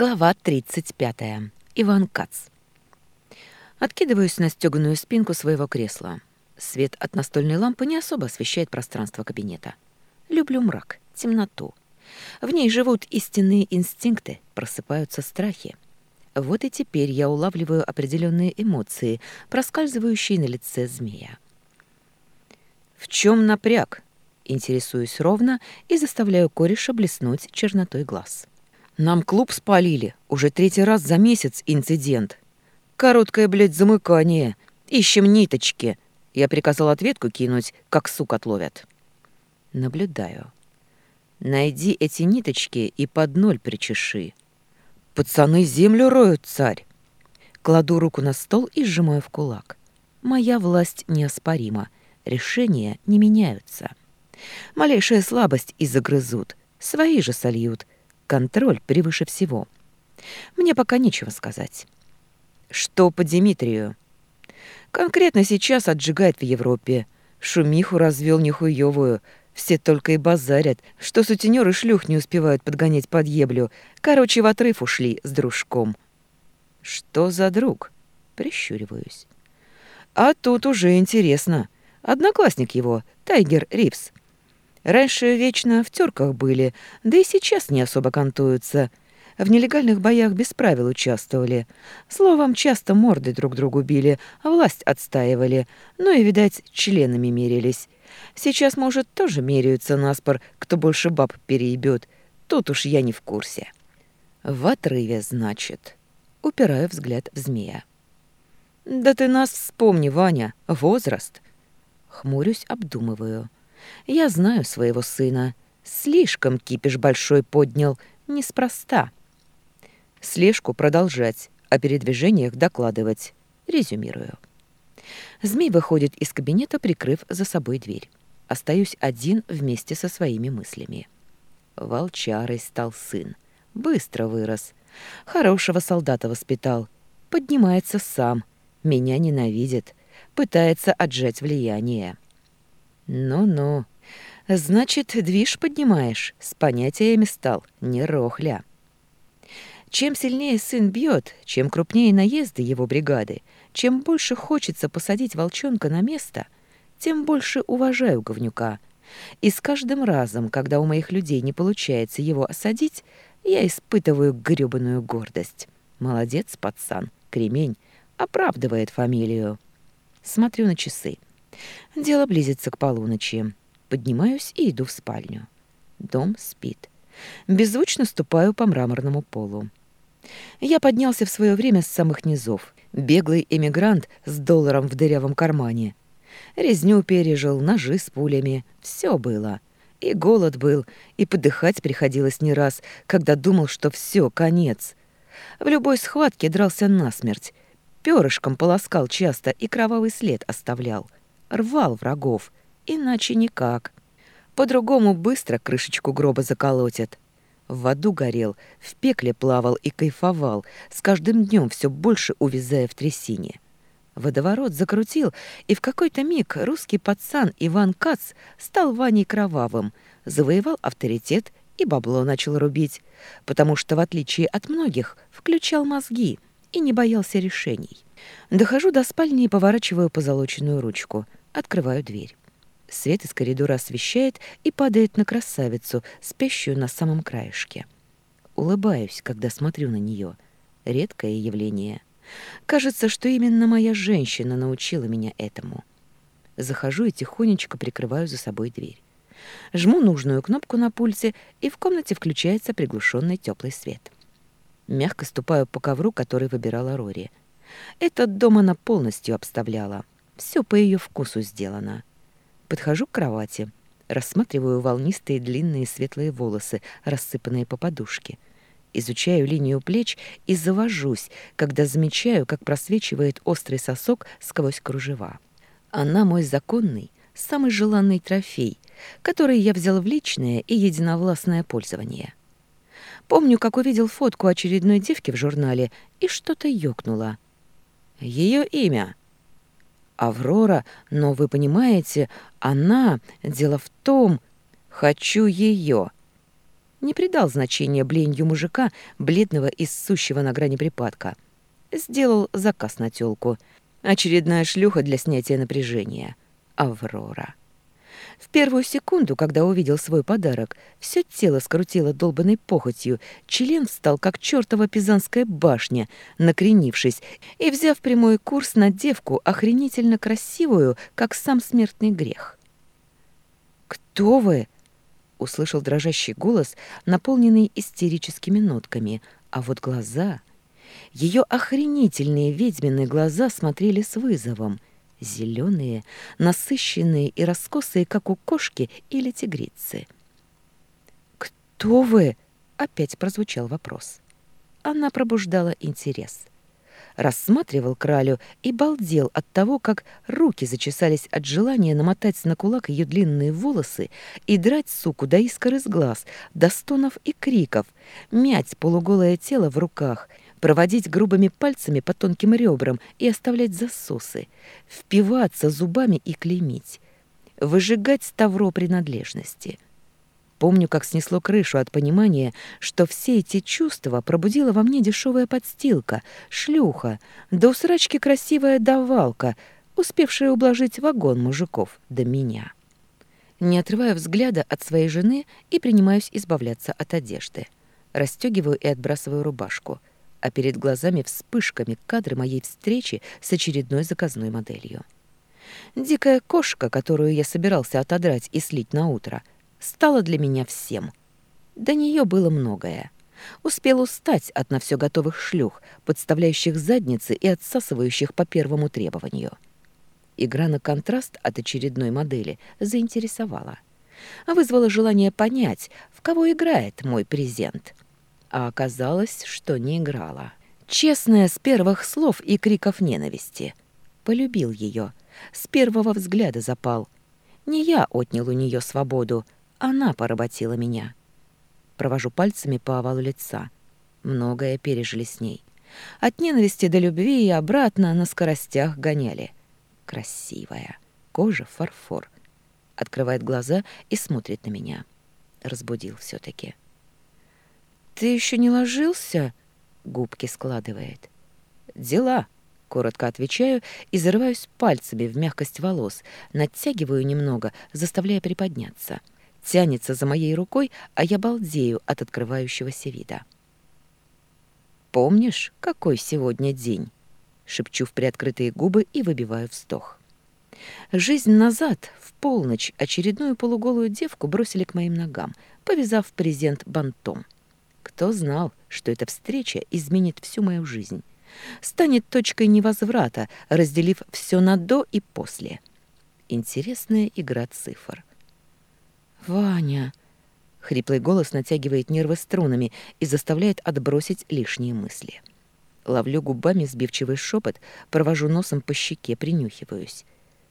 Глава 35. Иван Кац. Откидываюсь на стёганую спинку своего кресла. Свет от настольной лампы не особо освещает пространство кабинета. Люблю мрак, темноту. В ней живут истинные инстинкты, просыпаются страхи. Вот и теперь я улавливаю определенные эмоции, проскальзывающие на лице змея. «В чем напряг?» — интересуюсь ровно и заставляю кореша блеснуть чернотой глаз. — нам клуб спалили. Уже третий раз за месяц инцидент. Короткое, блядь, замыкание. Ищем ниточки. Я приказал ответку кинуть, как сук отловят. Наблюдаю. Найди эти ниточки и под ноль причеши. Пацаны землю роют, царь. Кладу руку на стол и сжимаю в кулак. Моя власть неоспорима. Решения не меняются. Малейшая слабость и загрызут. Свои же сольют — Контроль превыше всего. Мне пока нечего сказать. Что по Дмитрию? Конкретно сейчас отжигает в Европе. Шумиху развел нехуевую. Все только и базарят, что сутенеры шлюх не успевают подгонять под еблю. Короче, в отрыв ушли с дружком. Что за друг? Прищуриваюсь. А тут уже интересно. Одноклассник его, Тайгер Ривз. Раньше вечно в терках были, да и сейчас не особо кантуются. В нелегальных боях без правил участвовали. Словом, часто морды друг другу били, а власть отстаивали, Но и, видать, членами мерились. Сейчас, может, тоже меряются наспор, кто больше баб переебет. Тут уж я не в курсе. В отрыве, значит. Упираю взгляд в змея. «Да ты нас вспомни, Ваня, возраст!» Хмурюсь, обдумываю. Я знаю своего сына. Слишком кипиш большой поднял, неспроста. Слежку продолжать, о передвижениях докладывать. Резюмирую. Змей выходит из кабинета, прикрыв за собой дверь. Остаюсь один вместе со своими мыслями. Волчарой стал сын. Быстро вырос. Хорошего солдата воспитал. Поднимается сам. Меня ненавидит. Пытается отжать влияние. Ну-ну. Значит, движ поднимаешь, с понятиями стал, не рохля. Чем сильнее сын бьет, чем крупнее наезды его бригады, чем больше хочется посадить волчонка на место, тем больше уважаю говнюка. И с каждым разом, когда у моих людей не получается его осадить, я испытываю грёбаную гордость. Молодец, пацан, кремень, оправдывает фамилию. Смотрю на часы. Дело близится к полуночи. Поднимаюсь и иду в спальню. Дом спит. Беззвучно ступаю по мраморному полу. Я поднялся в свое время с самых низов. Беглый эмигрант с долларом в дырявом кармане. Резню пережил, ножи с пулями. Все было. И голод был, и подыхать приходилось не раз, когда думал, что все, конец. В любой схватке дрался насмерть. Перышком полоскал часто и кровавый след оставлял рвал врагов, иначе никак. По-другому быстро крышечку гроба заколотят. В аду горел, в пекле плавал и кайфовал, с каждым днем все больше увязая в трясине. Водоворот закрутил, и в какой-то миг русский пацан Иван Кац стал Ваней Кровавым, завоевал авторитет и бабло начал рубить, потому что, в отличие от многих, включал мозги и не боялся решений. Дохожу до спальни и поворачиваю позолоченную ручку — Открываю дверь. Свет из коридора освещает и падает на красавицу, спящую на самом краешке. Улыбаюсь, когда смотрю на нее. Редкое явление. Кажется, что именно моя женщина научила меня этому. Захожу и тихонечко прикрываю за собой дверь. Жму нужную кнопку на пульте, и в комнате включается приглушенный теплый свет. Мягко ступаю по ковру, который выбирала Рори. Этот дом она полностью обставляла — все по ее вкусу сделано. Подхожу к кровати, рассматриваю волнистые длинные светлые волосы, рассыпанные по подушке. Изучаю линию плеч и завожусь, когда замечаю, как просвечивает острый сосок сквозь кружева. Она мой законный, самый желанный трофей, который я взял в личное и единовластное пользование. Помню, как увидел фотку очередной девки в журнале и что-то ёкнуло. Ее имя — Аврора, но вы понимаете, она... Дело в том... Хочу ее. Не придал значения бленью мужика, бледного и сущего на грани припадка. Сделал заказ на тёлку. Очередная шлюха для снятия напряжения. Аврора. В первую секунду, когда увидел свой подарок, все тело скрутило долбанной похотью, член встал, как чертова пизанская башня, накренившись, и, взяв прямой курс на девку, охренительно красивую, как сам смертный грех. «Кто вы?» — услышал дрожащий голос, наполненный истерическими нотками, а вот глаза... Ее охренительные ведьмины глаза смотрели с вызовом — зеленые, насыщенные и раскосые, как у кошки или тигрицы. «Кто вы?» — опять прозвучал вопрос. Она пробуждала интерес. Рассматривал кралю и балдел от того, как руки зачесались от желания намотать на кулак ее длинные волосы и драть суку до искр из глаз, до стонов и криков, мять полуголое тело в руках — проводить грубыми пальцами по тонким ребрам и оставлять засосы, впиваться зубами и клеймить, выжигать ставро принадлежности. Помню, как снесло крышу от понимания, что все эти чувства пробудила во мне дешевая подстилка, шлюха, до усрачки красивая давалка, успевшая ублажить вагон мужиков до меня. Не отрывая взгляда от своей жены и принимаюсь избавляться от одежды. Растёгиваю и отбрасываю рубашку — а перед глазами вспышками кадры моей встречи с очередной заказной моделью. Дикая кошка, которую я собирался отодрать и слить на утро, стала для меня всем. До нее было многое. Успел устать от на все готовых шлюх, подставляющих задницы и отсасывающих по первому требованию. Игра на контраст от очередной модели заинтересовала. Вызвала желание понять, в кого играет мой презент — а оказалось, что не играла. Честная с первых слов и криков ненависти. Полюбил ее, с первого взгляда запал. Не я отнял у нее свободу, она поработила меня. Провожу пальцами по овалу лица. Многое пережили с ней. От ненависти до любви и обратно на скоростях гоняли. Красивая. Кожа фарфор. Открывает глаза и смотрит на меня. Разбудил все таки «Ты еще не ложился?» — губки складывает. «Дела», — коротко отвечаю и зарываюсь пальцами в мягкость волос, натягиваю немного, заставляя приподняться. Тянется за моей рукой, а я балдею от открывающегося вида. «Помнишь, какой сегодня день?» — шепчу в приоткрытые губы и выбиваю вздох. Жизнь назад, в полночь, очередную полуголую девку бросили к моим ногам, повязав презент бантом. Кто знал, что эта встреча изменит всю мою жизнь? Станет точкой невозврата, разделив все на «до» и «после». Интересная игра цифр. «Ваня!» — хриплый голос натягивает нервы струнами и заставляет отбросить лишние мысли. Ловлю губами сбивчивый шепот, провожу носом по щеке, принюхиваюсь.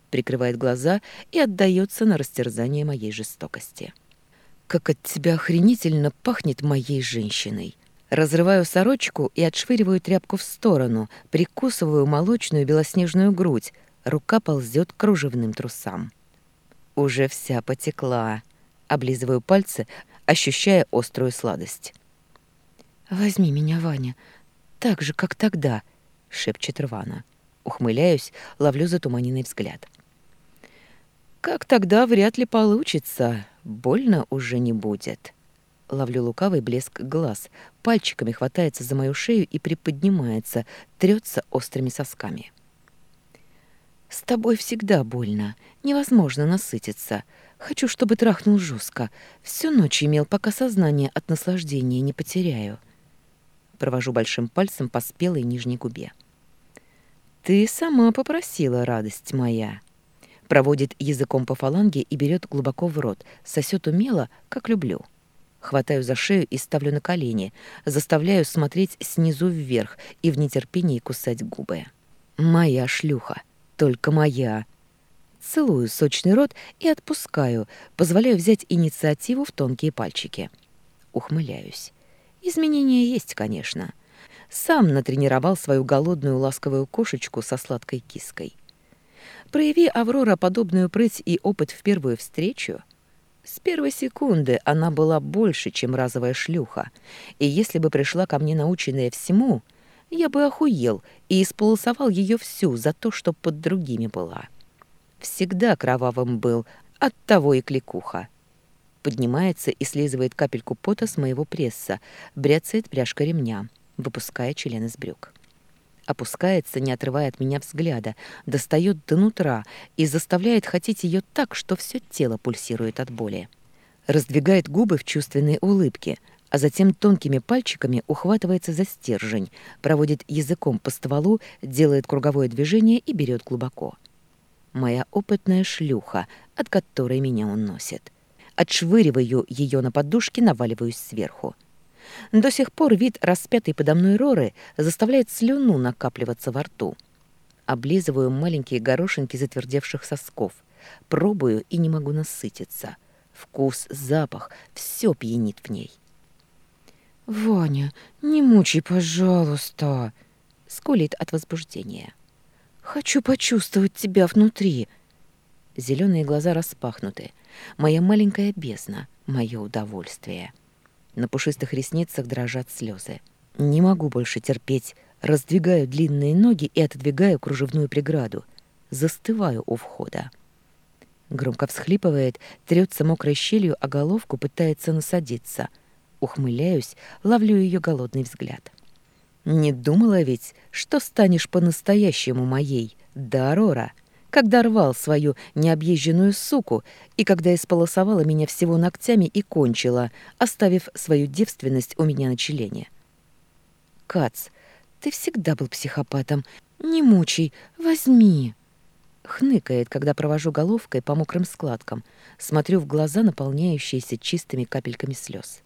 Прикрывает глаза и отдается на растерзание моей жестокости как от тебя охренительно пахнет моей женщиной. Разрываю сорочку и отшвыриваю тряпку в сторону, прикусываю молочную белоснежную грудь, рука ползет к кружевным трусам. Уже вся потекла. Облизываю пальцы, ощущая острую сладость. «Возьми меня, Ваня, так же, как тогда», — шепчет Рвана. Ухмыляюсь, ловлю затуманенный взгляд. Как тогда вряд ли получится, больно уже не будет. Ловлю лукавый блеск глаз, пальчиками хватается за мою шею и приподнимается, трется острыми сосками. «С тобой всегда больно, невозможно насытиться. Хочу, чтобы трахнул жестко. Всю ночь имел, пока сознание от наслаждения не потеряю». Провожу большим пальцем по спелой нижней губе. «Ты сама попросила, радость моя». Проводит языком по фаланге и берет глубоко в рот, сосет умело, как люблю. Хватаю за шею и ставлю на колени, заставляю смотреть снизу вверх и в нетерпении кусать губы. «Моя шлюха, только моя!» Целую сочный рот и отпускаю, позволяю взять инициативу в тонкие пальчики. Ухмыляюсь. Изменения есть, конечно. Сам натренировал свою голодную ласковую кошечку со сладкой киской. Прояви Аврора подобную прыть и опыт в первую встречу. С первой секунды она была больше, чем разовая шлюха, и если бы пришла ко мне наученная всему, я бы охуел и исполосовал ее всю за то, что под другими была. Всегда кровавым был, от того и кликуха. Поднимается и слизывает капельку пота с моего пресса, бряцает пряжка ремня, выпуская член из брюк опускается, не отрывая от меня взгляда, достает до нутра и заставляет хотеть ее так, что все тело пульсирует от боли. Раздвигает губы в чувственной улыбке, а затем тонкими пальчиками ухватывается за стержень, проводит языком по стволу, делает круговое движение и берет глубоко. Моя опытная шлюха, от которой меня уносит. носит. Отшвыриваю ее на подушке, наваливаюсь сверху. До сих пор вид распятой подо мной Роры заставляет слюну накапливаться во рту. Облизываю маленькие горошинки затвердевших сосков. Пробую и не могу насытиться. Вкус, запах — все пьянит в ней. «Ваня, не мучай, пожалуйста!» — скулит от возбуждения. «Хочу почувствовать тебя внутри!» Зеленые глаза распахнуты. Моя маленькая бездна, мое удовольствие — на пушистых ресницах дрожат слезы. Не могу больше терпеть. Раздвигаю длинные ноги и отодвигаю кружевную преграду. Застываю у входа. Громко всхлипывает, трется мокрой щелью, а головку пытается насадиться. Ухмыляюсь, ловлю ее голодный взгляд. «Не думала ведь, что станешь по-настоящему моей, да, Рора?» когда рвал свою необъезженную суку и когда исполосовала меня всего ногтями и кончила, оставив свою девственность у меня на члене. «Кац, ты всегда был психопатом. Не мучай, возьми!» Хныкает, когда провожу головкой по мокрым складкам, смотрю в глаза, наполняющиеся чистыми капельками слез.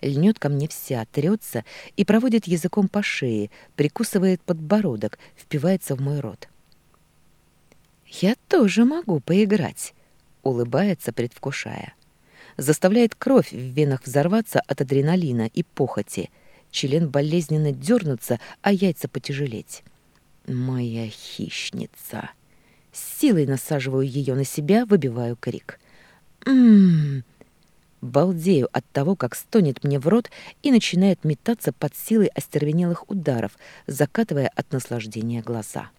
Льнет ко мне вся, трется и проводит языком по шее, прикусывает подбородок, впивается в мой рот. «Я тоже могу поиграть», — улыбается, предвкушая. Заставляет кровь в венах взорваться от адреналина и похоти. Член болезненно дернуться, а яйца потяжелеть. «Моя хищница!» С силой насаживаю ее на себя, выбиваю крик. «Ммм!» Балдею от того, как стонет мне в рот и начинает метаться под силой остервенелых ударов, закатывая от наслаждения глаза.